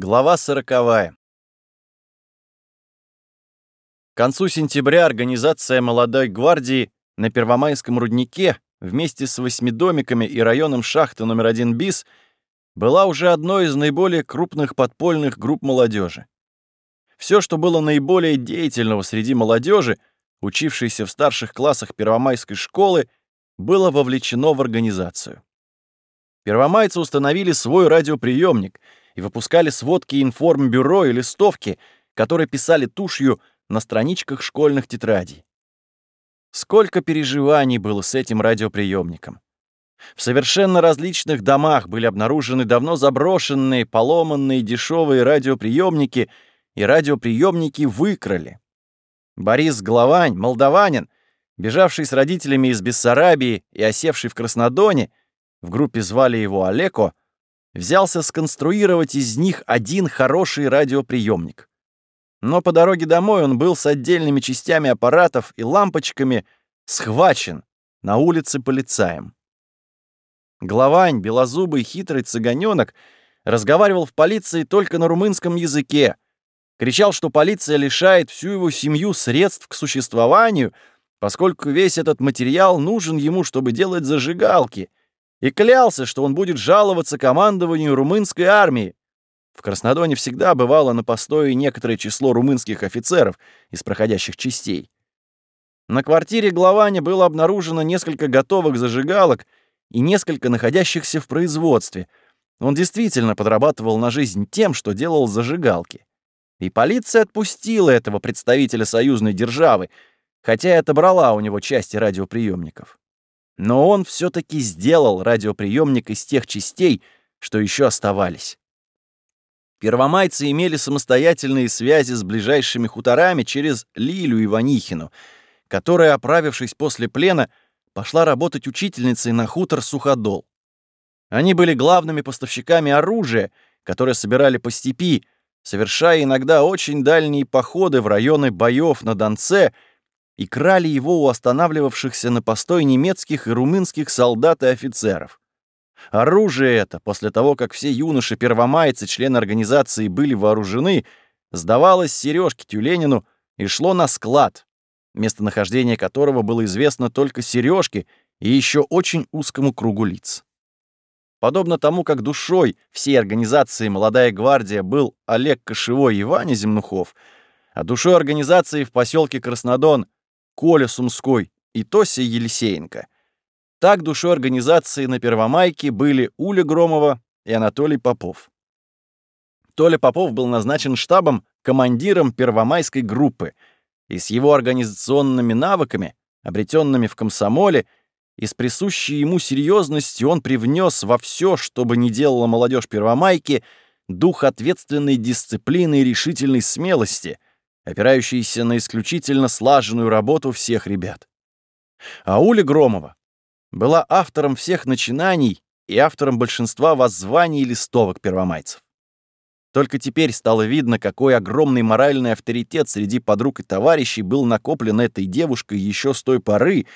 Глава сороковая. К концу сентября организация «Молодой гвардии» на Первомайском руднике вместе с восьмидомиками и районом шахты номер один БИС была уже одной из наиболее крупных подпольных групп молодежи. Все, что было наиболее деятельного среди молодежи, учившейся в старших классах Первомайской школы, было вовлечено в организацию. Первомайцы установили свой радиоприемник и выпускали сводки информбюро и листовки, которые писали тушью на страничках школьных тетрадей. Сколько переживаний было с этим радиоприемником. В совершенно различных домах были обнаружены давно заброшенные, поломанные дешевые радиоприемники, и радиоприемники выкрали. Борис Главань, молдаванин, бежавший с родителями из Бессарабии и осевший в Краснодоне, в группе звали его Олеко, взялся сконструировать из них один хороший радиоприемник. Но по дороге домой он был с отдельными частями аппаратов и лампочками схвачен на улице полицаем. Главань, белозубый, хитрый цыганёнок, разговаривал в полиции только на румынском языке, кричал, что полиция лишает всю его семью средств к существованию, поскольку весь этот материал нужен ему, чтобы делать зажигалки, и клялся, что он будет жаловаться командованию румынской армии. В Краснодоне всегда бывало на постое некоторое число румынских офицеров из проходящих частей. На квартире Главани было обнаружено несколько готовых зажигалок и несколько находящихся в производстве. Он действительно подрабатывал на жизнь тем, что делал зажигалки. И полиция отпустила этого представителя союзной державы, хотя и отобрала у него части радиоприемников. Но он все-таки сделал радиоприемник из тех частей, что еще оставались. Первомайцы имели самостоятельные связи с ближайшими хуторами через Лилю Иванихину, которая, оправившись после плена, пошла работать учительницей на хутор Суходол. Они были главными поставщиками оружия, которое собирали по степи, совершая иногда очень дальние походы в районы боев на Донце — и крали его у останавливавшихся на постой немецких и румынских солдат и офицеров. Оружие это, после того, как все юноши-первомайцы, члены организации, были вооружены, сдавалось Сережке Тюленину и шло на склад, местонахождение которого было известно только Сережке и еще очень узкому кругу лиц. Подобно тому, как душой всей организации «Молодая гвардия» был Олег Кошевой и Ваня Земнухов, а душой организации в поселке Краснодон Коля Сумской и Тося Елисеенко. Так душой организации на Первомайке были Уля Громова и Анатолий Попов. Толя Попов был назначен штабом командиром Первомайской группы, и с его организационными навыками, обретенными в комсомоле, и с присущей ему серьезностью он привнес во все, что бы ни делала молодежь Первомайки, дух ответственной дисциплины и решительной смелости — опирающийся на исключительно слаженную работу всех ребят. А Уля Громова была автором всех начинаний и автором большинства воззваний и листовок первомайцев. Только теперь стало видно, какой огромный моральный авторитет среди подруг и товарищей был накоплен этой девушкой еще с той поры,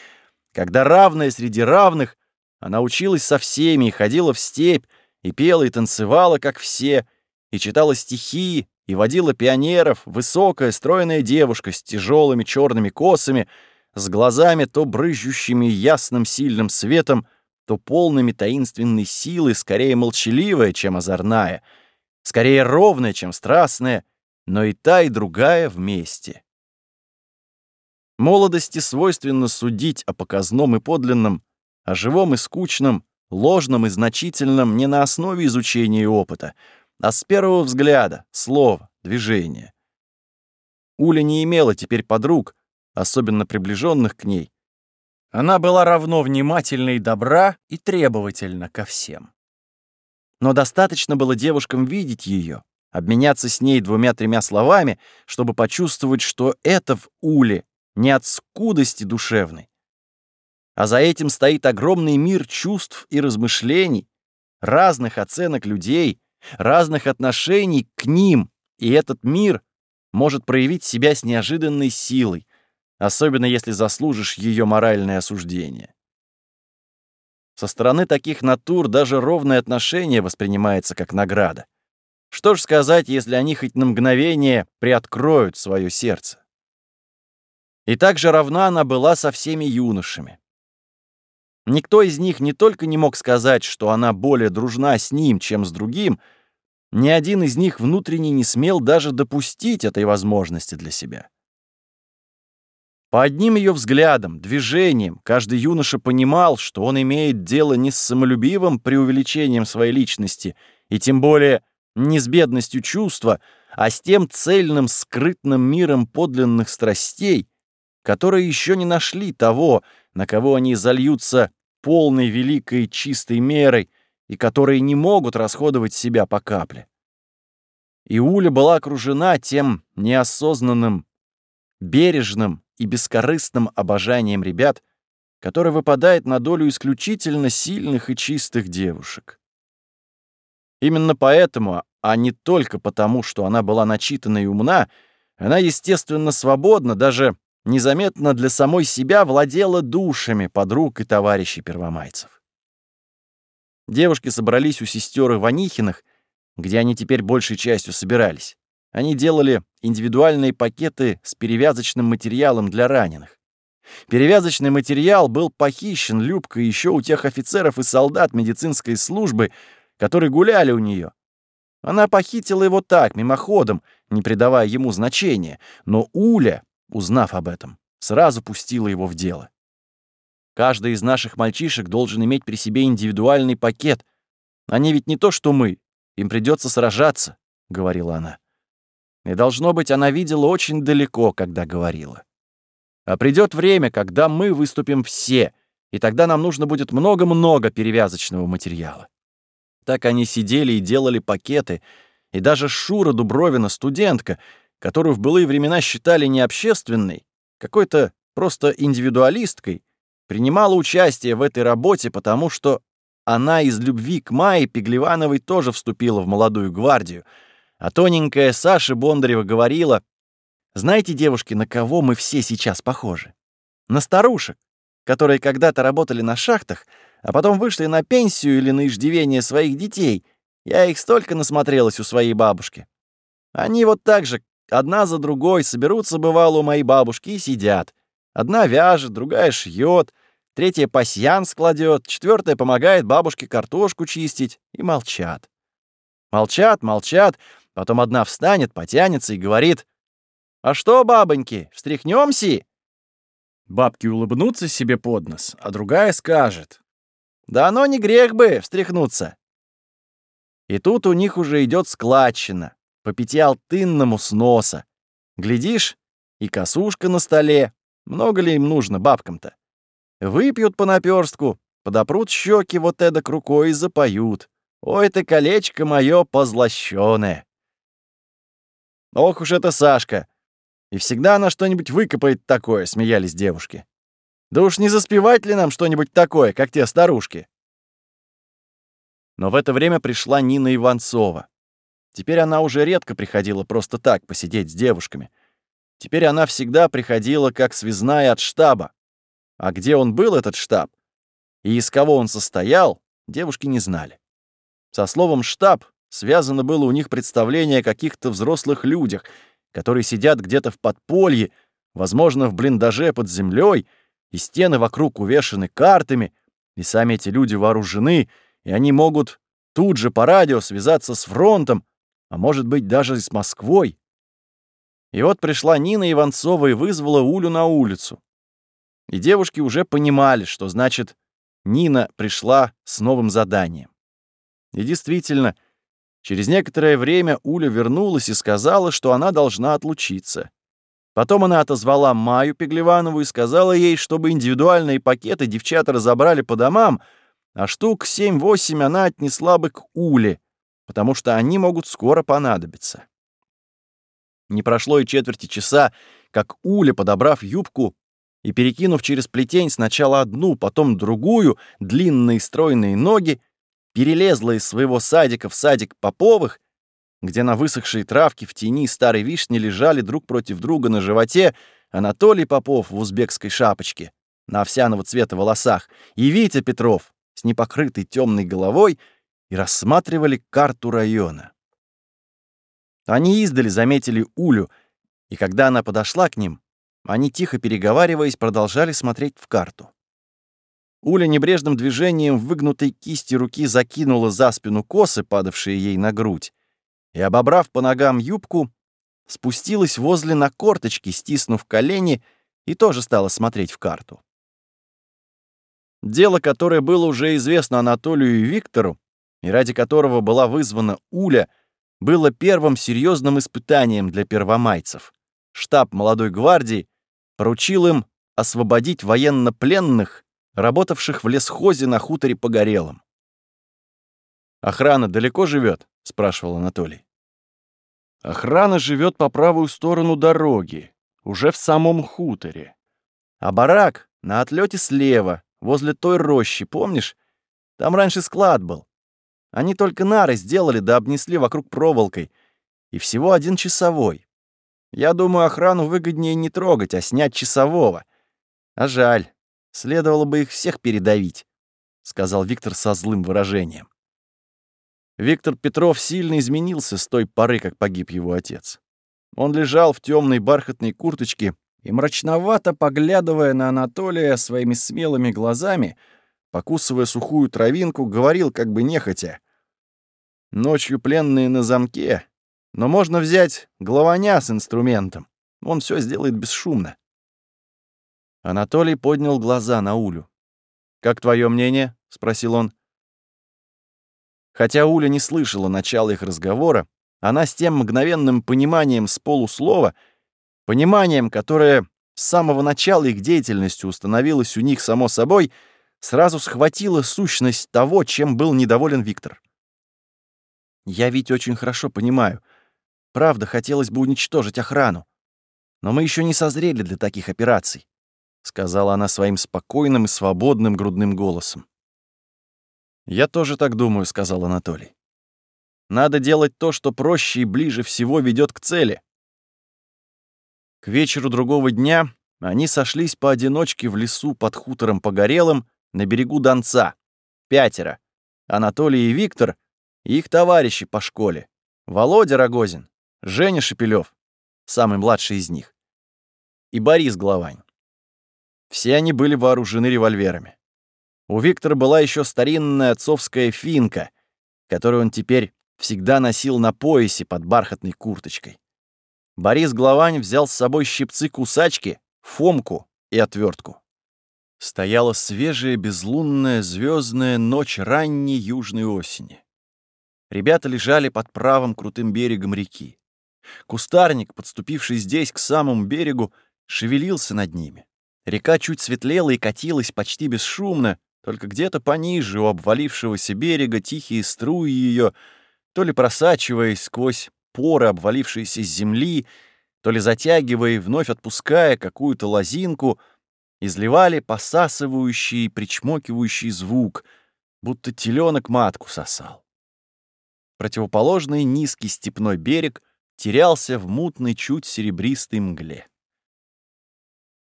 когда равная среди равных, она училась со всеми и ходила в степь, и пела, и танцевала, как все, и читала стихи, и водила пионеров высокая стройная девушка с тяжелыми черными косами, с глазами то брызжущими ясным сильным светом, то полными таинственной силы, скорее молчаливая, чем озорная, скорее ровная, чем страстная, но и та, и другая вместе. Молодости свойственно судить о показном и подлинном, о живом и скучном, ложном и значительном не на основе изучения и опыта, а с первого взгляда, слова, движения. Уля не имела теперь подруг, особенно приближенных к ней. Она была равно внимательна и добра, и требовательна ко всем. Но достаточно было девушкам видеть ее, обменяться с ней двумя-тремя словами, чтобы почувствовать, что это в Уле не от скудости душевной, а за этим стоит огромный мир чувств и размышлений, разных оценок людей, разных отношений к ним, и этот мир может проявить себя с неожиданной силой, особенно если заслужишь ее моральное осуждение. Со стороны таких натур даже ровное отношение воспринимается как награда. Что ж сказать, если они хоть на мгновение приоткроют свое сердце? И так же равна она была со всеми юношами. Никто из них не только не мог сказать, что она более дружна с ним, чем с другим, ни один из них внутренне не смел даже допустить этой возможности для себя. По одним ее взглядам, движениям, каждый юноша понимал, что он имеет дело не с самолюбивым преувеличением своей личности, и тем более не с бедностью чувства, а с тем цельным скрытным миром подлинных страстей, которые еще не нашли того, на кого они зальются полной великой чистой мерой и которые не могут расходовать себя по капле. И Уля была окружена тем неосознанным, бережным и бескорыстным обожанием ребят, которое выпадает на долю исключительно сильных и чистых девушек. Именно поэтому, а не только потому, что она была начитана и умна, она, естественно, свободна, даже незаметно для самой себя владела душами подруг и товарищей первомайцев. Девушки собрались у сестер Иванихиных, где они теперь большей частью собирались. Они делали индивидуальные пакеты с перевязочным материалом для раненых. Перевязочный материал был похищен Любкой еще у тех офицеров и солдат медицинской службы, которые гуляли у нее. Она похитила его так, мимоходом, не придавая ему значения, но Уля узнав об этом, сразу пустила его в дело. Каждый из наших мальчишек должен иметь при себе индивидуальный пакет. Они ведь не то, что мы. Им придется сражаться, — говорила она. И, должно быть, она видела очень далеко, когда говорила. А придет время, когда мы выступим все, и тогда нам нужно будет много-много перевязочного материала. Так они сидели и делали пакеты, и даже Шура Дубровина, студентка, которую в былые времена считали не общественной, какой-то просто индивидуалисткой, принимала участие в этой работе, потому что она из любви к Майе Пеглевановой тоже вступила в молодую гвардию, а тоненькая Саша Бондарева говорила, «Знаете, девушки, на кого мы все сейчас похожи? На старушек, которые когда-то работали на шахтах, а потом вышли на пенсию или на иждивение своих детей. Я их столько насмотрелась у своей бабушки. Они вот так же, Одна за другой соберутся, бывало, у моей бабушки и сидят. Одна вяжет, другая шьет, третья пасьян складет, четвертая помогает бабушке картошку чистить и молчат. Молчат, молчат, потом одна встанет, потянется и говорит, «А что, бабоньки, встряхнемся?» Бабки улыбнутся себе под нос, а другая скажет, «Да оно не грех бы встряхнуться». И тут у них уже идет складчина, по пятиалтынному с носа. Глядишь, и косушка на столе. Много ли им нужно бабкам-то? Выпьют по наперстку, подопрут щеки вот эдак рукой и запоют. Ой, ты колечко мое позлощенное. Ох уж это Сашка. И всегда она что-нибудь выкопает такое, смеялись девушки. Да уж не заспевать ли нам что-нибудь такое, как те старушки? Но в это время пришла Нина Иванцова. Теперь она уже редко приходила просто так посидеть с девушками. Теперь она всегда приходила как связная от штаба. А где он был, этот штаб, и из кого он состоял, девушки не знали. Со словом «штаб» связано было у них представление о каких-то взрослых людях, которые сидят где-то в подполье, возможно, в блиндаже под землей, и стены вокруг увешаны картами, и сами эти люди вооружены, и они могут тут же по радио связаться с фронтом, а может быть, даже с Москвой. И вот пришла Нина Иванцова и вызвала Улю на улицу. И девушки уже понимали, что значит Нина пришла с новым заданием. И действительно, через некоторое время Уля вернулась и сказала, что она должна отлучиться. Потом она отозвала Маю Пеглеванову и сказала ей, чтобы индивидуальные пакеты девчата разобрали по домам, а штук 7-8 она отнесла бы к Уле, потому что они могут скоро понадобиться. Не прошло и четверти часа, как Уля, подобрав юбку и перекинув через плетень сначала одну, потом другую, длинные стройные ноги, перелезла из своего садика в садик Поповых, где на высохшей травке в тени старой вишни лежали друг против друга на животе Анатолий Попов в узбекской шапочке, на овсяного цвета волосах, и Витя Петров с непокрытой темной головой и рассматривали карту района. Они издали заметили Улю, и когда она подошла к ним, они, тихо переговариваясь, продолжали смотреть в карту. Уля небрежным движением выгнутой кисти руки закинула за спину косы, падавшие ей на грудь, и, обобрав по ногам юбку, спустилась возле на корточки, стиснув колени, и тоже стала смотреть в карту. Дело, которое было уже известно Анатолию и Виктору, и ради которого была вызвана Уля, было первым серьезным испытанием для первомайцев. Штаб молодой гвардии поручил им освободить военнопленных, работавших в лесхозе на хуторе Погорелом. «Охрана далеко живет? спрашивал Анатолий. «Охрана живет по правую сторону дороги, уже в самом хуторе. А барак на отлете слева, возле той рощи, помнишь? Там раньше склад был. Они только нары сделали да обнесли вокруг проволокой. И всего один часовой. Я думаю, охрану выгоднее не трогать, а снять часового. А жаль. Следовало бы их всех передавить, — сказал Виктор со злым выражением. Виктор Петров сильно изменился с той поры, как погиб его отец. Он лежал в темной бархатной курточке и, мрачновато поглядывая на Анатолия своими смелыми глазами, покусывая сухую травинку, говорил как бы нехотя. «Ночью пленные на замке, но можно взять главаня с инструментом. Он все сделает бесшумно. Анатолий поднял глаза на Улю. «Как твое мнение?» — спросил он. Хотя Уля не слышала начала их разговора, она с тем мгновенным пониманием с полуслова, пониманием, которое с самого начала их деятельности установилось у них само собой, сразу схватила сущность того, чем был недоволен Виктор. «Я ведь очень хорошо понимаю. Правда, хотелось бы уничтожить охрану. Но мы еще не созрели для таких операций. — сказала она своим спокойным и свободным грудным голосом. «Я тоже так думаю», — сказал Анатолий. «Надо делать то, что проще и ближе всего ведет к цели». К вечеру другого дня они сошлись поодиночке в лесу под хутором Погорелым на берегу Донца. Пятеро. Анатолий и Виктор их товарищи по школе. Володя Рогозин, Женя Шепелев, самый младший из них, и Борис Главань. Все они были вооружены револьверами. У Виктора была еще старинная отцовская финка, которую он теперь всегда носил на поясе под бархатной курточкой. Борис Главань взял с собой щипцы-кусачки, фомку и отвертку. Стояла свежая, безлунная, звездная ночь ранней южной осени. Ребята лежали под правым крутым берегом реки. Кустарник, подступивший здесь к самому берегу, шевелился над ними. Река чуть светлела и катилась почти бесшумно, только где-то пониже у обвалившегося берега тихие струи ее, то ли просачиваясь сквозь поры обвалившейся земли, то ли затягивая и вновь отпуская какую-то лозинку, изливали посасывающий и причмокивающий звук, будто теленок матку сосал. Противоположный низкий степной берег терялся в мутной, чуть серебристой мгле.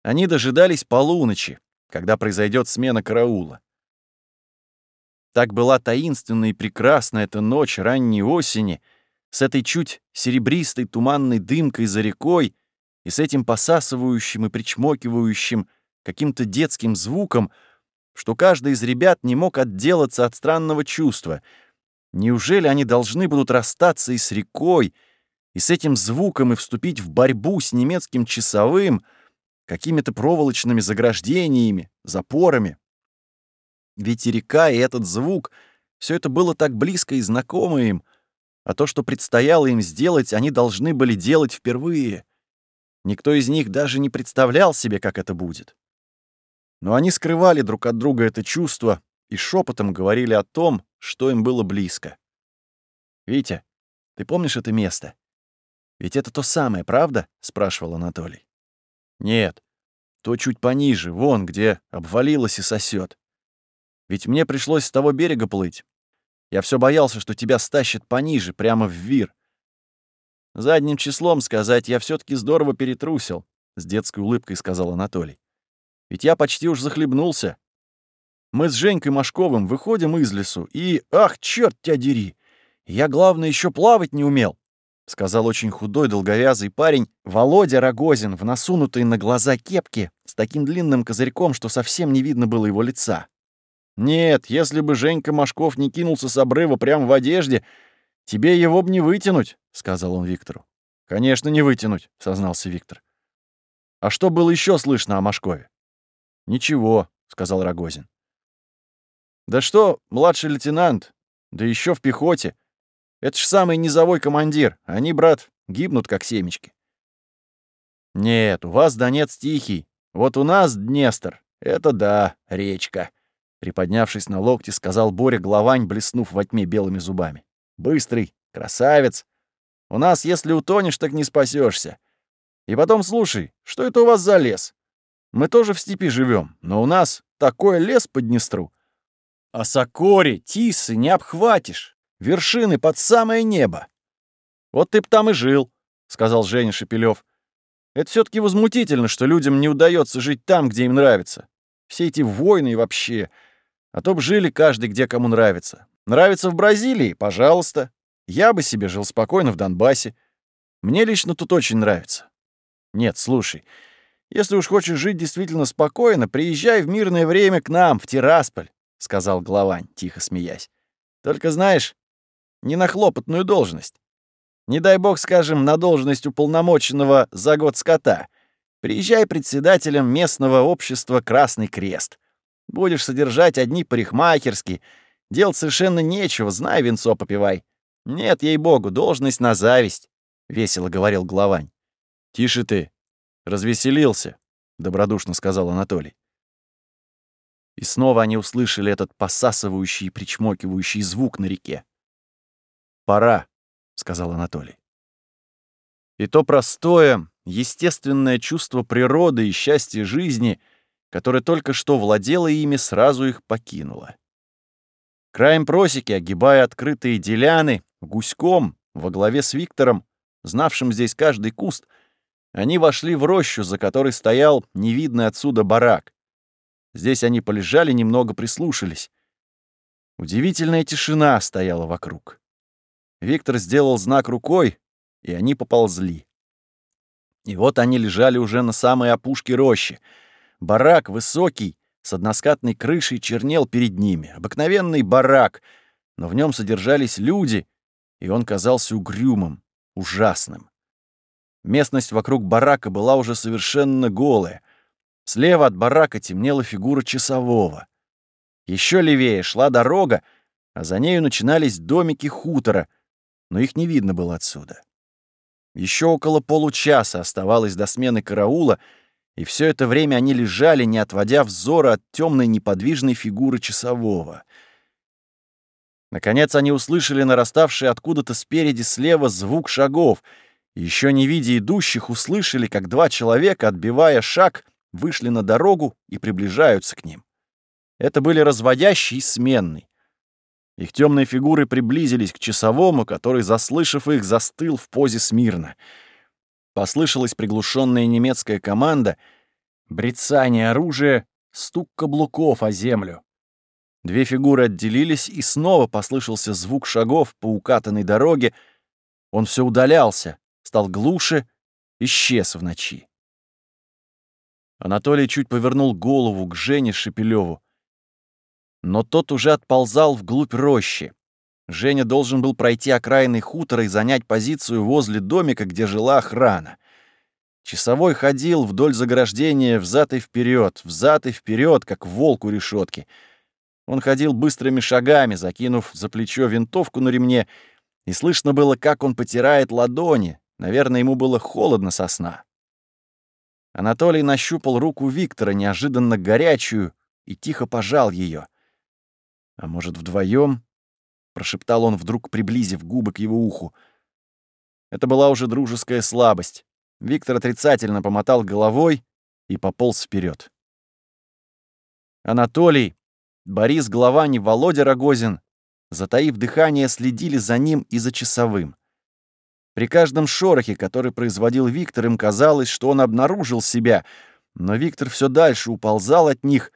Они дожидались полуночи, когда произойдет смена караула. Так была таинственна и прекрасна эта ночь ранней осени, с этой чуть серебристой туманной дымкой за рекой и с этим посасывающим и причмокивающим каким-то детским звуком, что каждый из ребят не мог отделаться от странного чувства. Неужели они должны будут расстаться и с рекой, и с этим звуком и вступить в борьбу с немецким часовым — какими-то проволочными заграждениями, запорами. Ведь и река, и этот звук — все это было так близко и знакомо им, а то, что предстояло им сделать, они должны были делать впервые. Никто из них даже не представлял себе, как это будет. Но они скрывали друг от друга это чувство и шепотом говорили о том, что им было близко. «Витя, ты помнишь это место? Ведь это то самое, правда?» — спрашивал Анатолий. Нет, то чуть пониже, вон, где обвалилось и сосет. Ведь мне пришлось с того берега плыть. Я все боялся, что тебя стащат пониже, прямо в вир. Задним числом сказать, я все таки здорово перетрусил, с детской улыбкой сказал Анатолий. Ведь я почти уж захлебнулся. Мы с Женькой Машковым выходим из лесу, и, ах, черт тебя дери, я, главное, еще плавать не умел. сказал очень худой, долговязый парень, Володя Рогозин, в насунутой на глаза кепке, с таким длинным козырьком, что совсем не видно было его лица. «Нет, если бы Женька Машков не кинулся с обрыва прямо в одежде, тебе его б не вытянуть», — сказал он Виктору. «Конечно, не вытянуть», — сознался Виктор. «А что было еще слышно о Машкове?» «Ничего», — сказал Рогозин. «Да что, младший лейтенант, да еще в пехоте. Это ж самый низовой командир. Они, брат, гибнут, как семечки». «Нет, у вас Донец тихий. Вот у нас Днестр. Это да, речка», Приподнявшись на локте, сказал Боря Главань, блеснув во тьме белыми зубами. «Быстрый, красавец. У нас, если утонешь, так не спасешься. И потом, слушай, что это у вас за лес? Мы тоже в степи живем, но у нас такой лес под Днестру. А сокори, тисы не обхватишь. Вершины под самое небо. Вот ты б там и жил, — сказал Женя Шепелев. Это все таки возмутительно, что людям не удается жить там, где им нравится. Все эти войны и вообще... А то б жили каждый, где кому нравится. Нравится в Бразилии? Пожалуйста. Я бы себе жил спокойно в Донбассе. Мне лично тут очень нравится. Нет, слушай, если уж хочешь жить действительно спокойно, приезжай в мирное время к нам, в Тирасполь, — сказал Главань, тихо смеясь. Только знаешь, не на хлопотную должность. Не дай бог, скажем, на должность уполномоченного за год скота. Приезжай председателем местного общества «Красный крест». Будешь содержать одни парикмахерские. Делать совершенно нечего, знай, венцо попивай. Нет, ей-богу, должность на зависть, — весело говорил главань. Тише ты. Развеселился, — добродушно сказал Анатолий. И снова они услышали этот посасывающий и причмокивающий звук на реке. «Пора», — сказал Анатолий. И то простое, естественное чувство природы и счастья жизни — которая только что владела ими, сразу их покинула. Краем просеки, огибая открытые деляны, гуськом, во главе с Виктором, знавшим здесь каждый куст, они вошли в рощу, за которой стоял невидный отсюда барак. Здесь они полежали, немного прислушались. Удивительная тишина стояла вокруг. Виктор сделал знак рукой, и они поползли. И вот они лежали уже на самой опушке рощи — Барак высокий, с односкатной крышей чернел перед ними. Обыкновенный барак, но в нем содержались люди, и он казался угрюмым, ужасным. Местность вокруг барака была уже совершенно голая. Слева от барака темнела фигура часового. Еще левее шла дорога, а за нею начинались домики хутора, но их не видно было отсюда. Еще около получаса оставалось до смены караула — и все это время они лежали, не отводя взора от темной неподвижной фигуры часового. Наконец они услышали нараставший откуда-то спереди слева звук шагов, еще не видя идущих, услышали, как два человека, отбивая шаг, вышли на дорогу и приближаются к ним. Это были разводящий и сменный. Их темные фигуры приблизились к часовому, который, заслышав их, застыл в позе смирно — Послышалась приглушенная немецкая команда, брецание оружия, стук каблуков о землю. Две фигуры отделились, и снова послышался звук шагов по укатанной дороге. Он все удалялся, стал глуше, исчез в ночи. Анатолий чуть повернул голову к Жене Шепелеву, но тот уже отползал вглубь рощи. Женя должен был пройти окраинный хутор и занять позицию возле домика, где жила охрана. Часовой ходил вдоль заграждения взад и вперед, взад и вперед, как волк у решетки. Он ходил быстрыми шагами, закинув за плечо винтовку на ремне, и слышно было, как он потирает ладони. Наверное, ему было холодно со сна. Анатолий нащупал руку Виктора, неожиданно горячую, и тихо пожал ее. А может, вдвоем? прошептал он, вдруг приблизив губы к его уху. Это была уже дружеская слабость. Виктор отрицательно помотал головой и пополз вперед. Анатолий, Борис Главань и Володя Рогозин, затаив дыхание, следили за ним и за часовым. При каждом шорохе, который производил Виктор, им казалось, что он обнаружил себя, но Виктор все дальше уползал от них,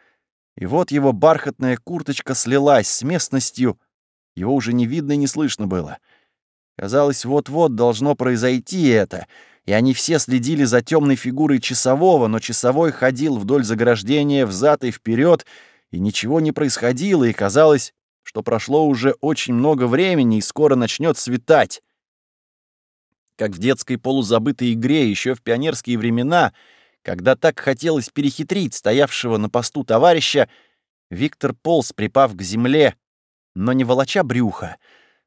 и вот его бархатная курточка слилась с местностью, его уже не видно и не слышно было. Казалось, вот-вот должно произойти это, и они все следили за темной фигурой часового, но часовой ходил вдоль заграждения взад и вперед, и ничего не происходило, и казалось, что прошло уже очень много времени, и скоро начнет светать. Как в детской полузабытой игре еще в пионерские времена, когда так хотелось перехитрить стоявшего на посту товарища, Виктор полз, припав к земле, но не волоча брюха,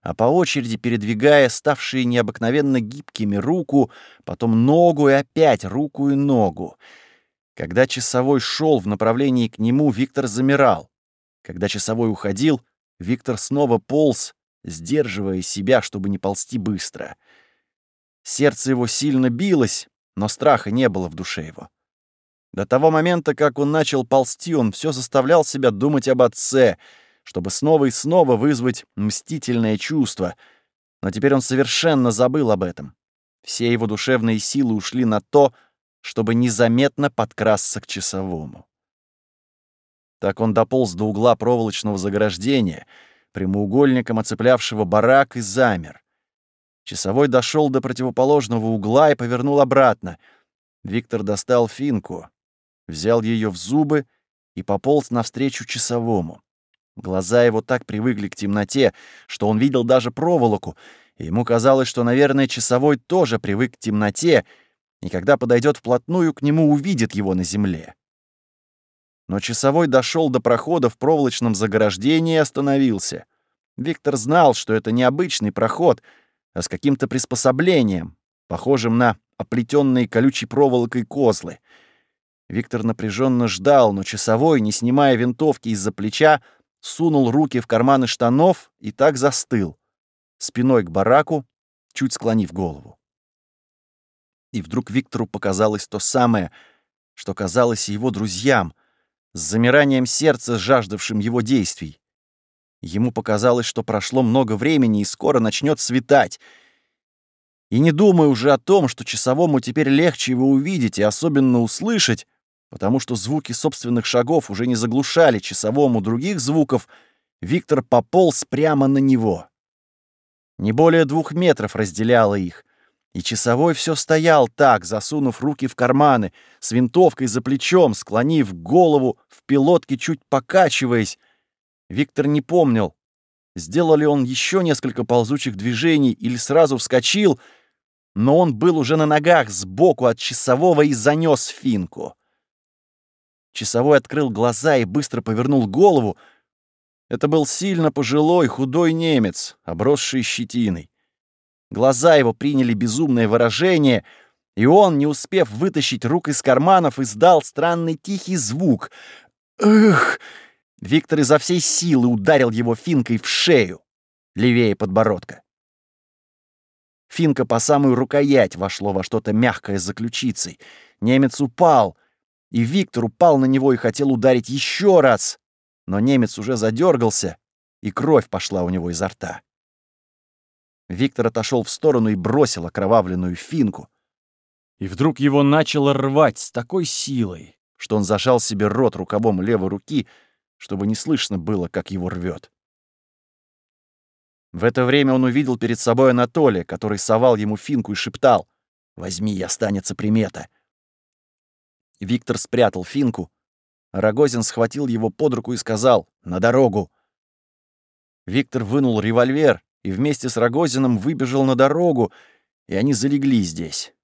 а по очереди передвигая ставшие необыкновенно гибкими руку, потом ногу и опять руку и ногу. Когда часовой шел в направлении к нему, Виктор замирал. Когда часовой уходил, Виктор снова полз, сдерживая себя, чтобы не ползти быстро. Сердце его сильно билось, но страха не было в душе его. До того момента, как он начал ползти, он все заставлял себя думать об отце, чтобы снова и снова вызвать мстительное чувство. Но теперь он совершенно забыл об этом. Все его душевные силы ушли на то, чтобы незаметно подкрасться к часовому. Так он дополз до угла проволочного заграждения, прямоугольником оцеплявшего барак, и замер. Часовой дошел до противоположного угла и повернул обратно. Виктор достал финку, взял ее в зубы и пополз навстречу часовому. Глаза его так привыкли к темноте, что он видел даже проволоку, и ему казалось, что, наверное, часовой тоже привык к темноте, и когда подойдет вплотную к нему, увидит его на земле. Но часовой дошел до прохода в проволочном заграждении и остановился. Виктор знал, что это не обычный проход, а с каким-то приспособлением, похожим на оплетенные колючей проволокой козлы. Виктор напряженно ждал, но часовой, не снимая винтовки из-за плеча, сунул руки в карманы штанов и так застыл, спиной к бараку, чуть склонив голову. И вдруг Виктору показалось то самое, что казалось его друзьям — с замиранием сердца, жаждавшим его действий. Ему показалось, что прошло много времени и скоро начнет светать. И не думая уже о том, что часовому теперь легче его увидеть и особенно услышать, потому что звуки собственных шагов уже не заглушали часовому других звуков, Виктор пополз прямо на него. Не более двух метров разделяло их — и часовой все стоял так, засунув руки в карманы, с винтовкой за плечом, склонив голову, в пилотке чуть покачиваясь. Виктор не помнил, сделал ли он еще несколько ползучих движений или сразу вскочил, но он был уже на ногах сбоку от часового и занес финку. Часовой открыл глаза и быстро повернул голову. Это был сильно пожилой, худой немец, обросший щетиной. Глаза его приняли безумное выражение, и он, не успев вытащить рук из карманов, издал странный тихий звук. «Эх!» Виктор изо всей силы ударил его финкой в шею, левее подбородка. Финка по самую рукоять вошло во что-то мягкое за ключицей. Немец упал, и Виктор упал на него и хотел ударить еще раз. Но немец уже задергался, и кровь пошла у него изо рта. Виктор отошел в сторону и бросил окровавленную финку. И вдруг его начало рвать с такой силой, что он зажал себе рот рукавом левой руки, чтобы не слышно было, как его рвет. В это время он увидел перед собой Анатолия, который совал ему финку и шептал «Возьми, и останется примета». Виктор спрятал финку, а Рогозин схватил его под руку и сказал «На дорогу!». Виктор вынул револьвер и вместе с Рогозиным выбежал на дорогу, и они залегли здесь.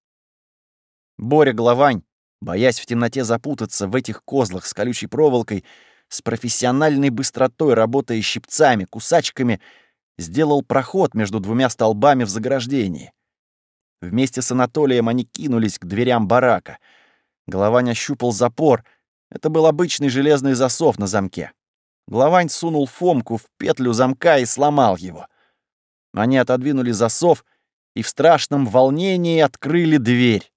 Боря Главань, боясь в темноте запутаться в этих козлах с колючей проволокой, с профессиональной быстротой, работая щипцами, кусачками, сделал проход между двумя столбами в заграждении. Вместе с Анатолием они кинулись к дверям барака. Главань ощупал запор. Это был обычный железный засов на замке. Главань сунул Фомку в петлю замка и сломал его. Они отодвинули засов и в страшном волнении открыли дверь.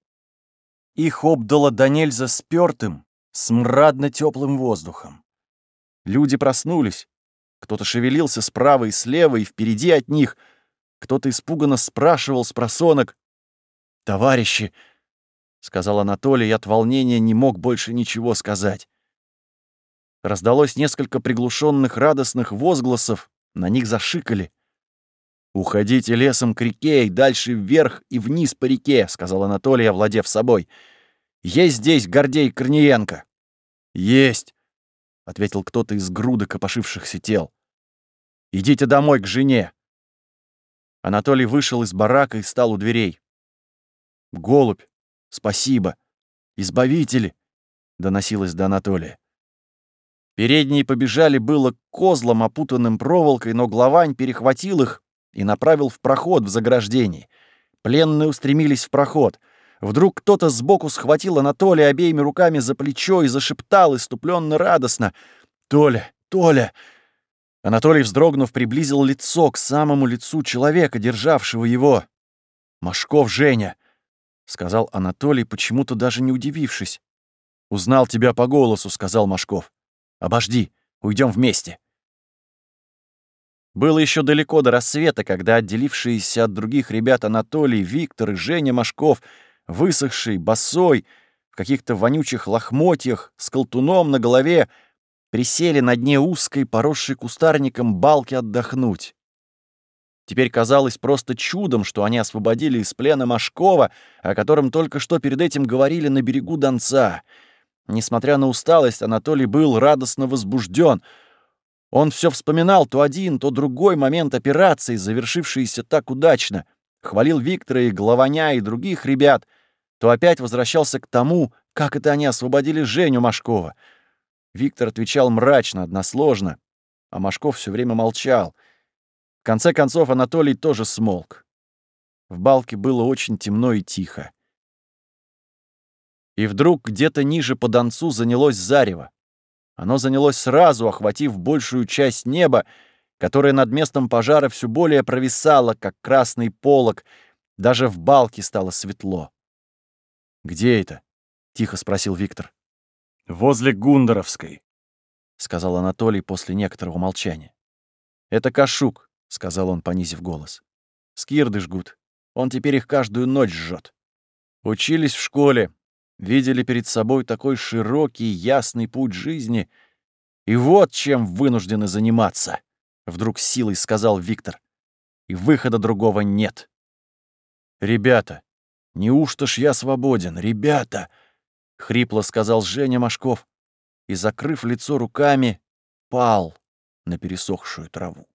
Их обдало до нельзя спёртым, смрадно-тёплым воздухом. Люди проснулись. Кто-то шевелился справа и слева, и впереди от них. Кто-то испуганно спрашивал с просонок. «Товарищи!» — сказал Анатолий, и от волнения не мог больше ничего сказать. Раздалось несколько приглушенных радостных возгласов, на них зашикали. «Уходите лесом к реке и дальше вверх и вниз по реке», — сказал Анатолий, овладев собой. «Есть здесь Гордей Корниенко?» «Есть», — ответил кто-то из груды копошившихся тел. «Идите домой к жене». Анатолий вышел из барака и стал у дверей. «Голубь, спасибо! Избавители!» — доносилось до Анатолия. Передние побежали было к козлам, опутанным проволокой, но главань перехватил их и направил в проход в заграждении. Пленные устремились в проход. Вдруг кто-то сбоку схватил Анатолия обеими руками за плечо и зашептал иступленно радостно. «Толя! Толя!» Анатолий, вздрогнув, приблизил лицо к самому лицу человека, державшего его. «Машков Женя!» — сказал Анатолий, почему-то даже не удивившись. «Узнал тебя по голосу», — сказал Машков. «Обожди, уйдем вместе». Было еще далеко до рассвета, когда отделившиеся от других ребят Анатолий, Виктор и Женя Машков, высохший, босой, в каких-то вонючих лохмотьях, с колтуном на голове, присели на дне узкой, поросшей кустарником балки отдохнуть. Теперь казалось просто чудом, что они освободили из плена Машкова, о котором только что перед этим говорили на берегу Донца. Несмотря на усталость, Анатолий был радостно возбужден — он все вспоминал то один, то другой момент операции, завершившийся так удачно, хвалил Виктора и Главаня и других ребят, то опять возвращался к тому, как это они освободили Женю Машкова. Виктор отвечал мрачно, односложно, а Машков все время молчал. В конце концов Анатолий тоже смолк. В балке было очень темно и тихо. И вдруг где-то ниже по донцу занялось зарево. Оно занялось сразу, охватив большую часть неба, которое над местом пожара все более провисало, как красный полог. Даже в балке стало светло. «Где это?» — тихо спросил Виктор. «Возле Гундоровской», — сказал Анатолий после некоторого молчания. «Это Кашук», — сказал он, понизив голос. «Скирды жгут. Он теперь их каждую ночь жжет. Учились в школе, видели перед собой такой широкий, ясный путь жизни. И вот чем вынуждены заниматься, — вдруг силой сказал Виктор. И выхода другого нет. «Ребята, неужто ж я свободен, ребята?» — хрипло сказал Женя Машков и, закрыв лицо руками, пал на пересохшую траву.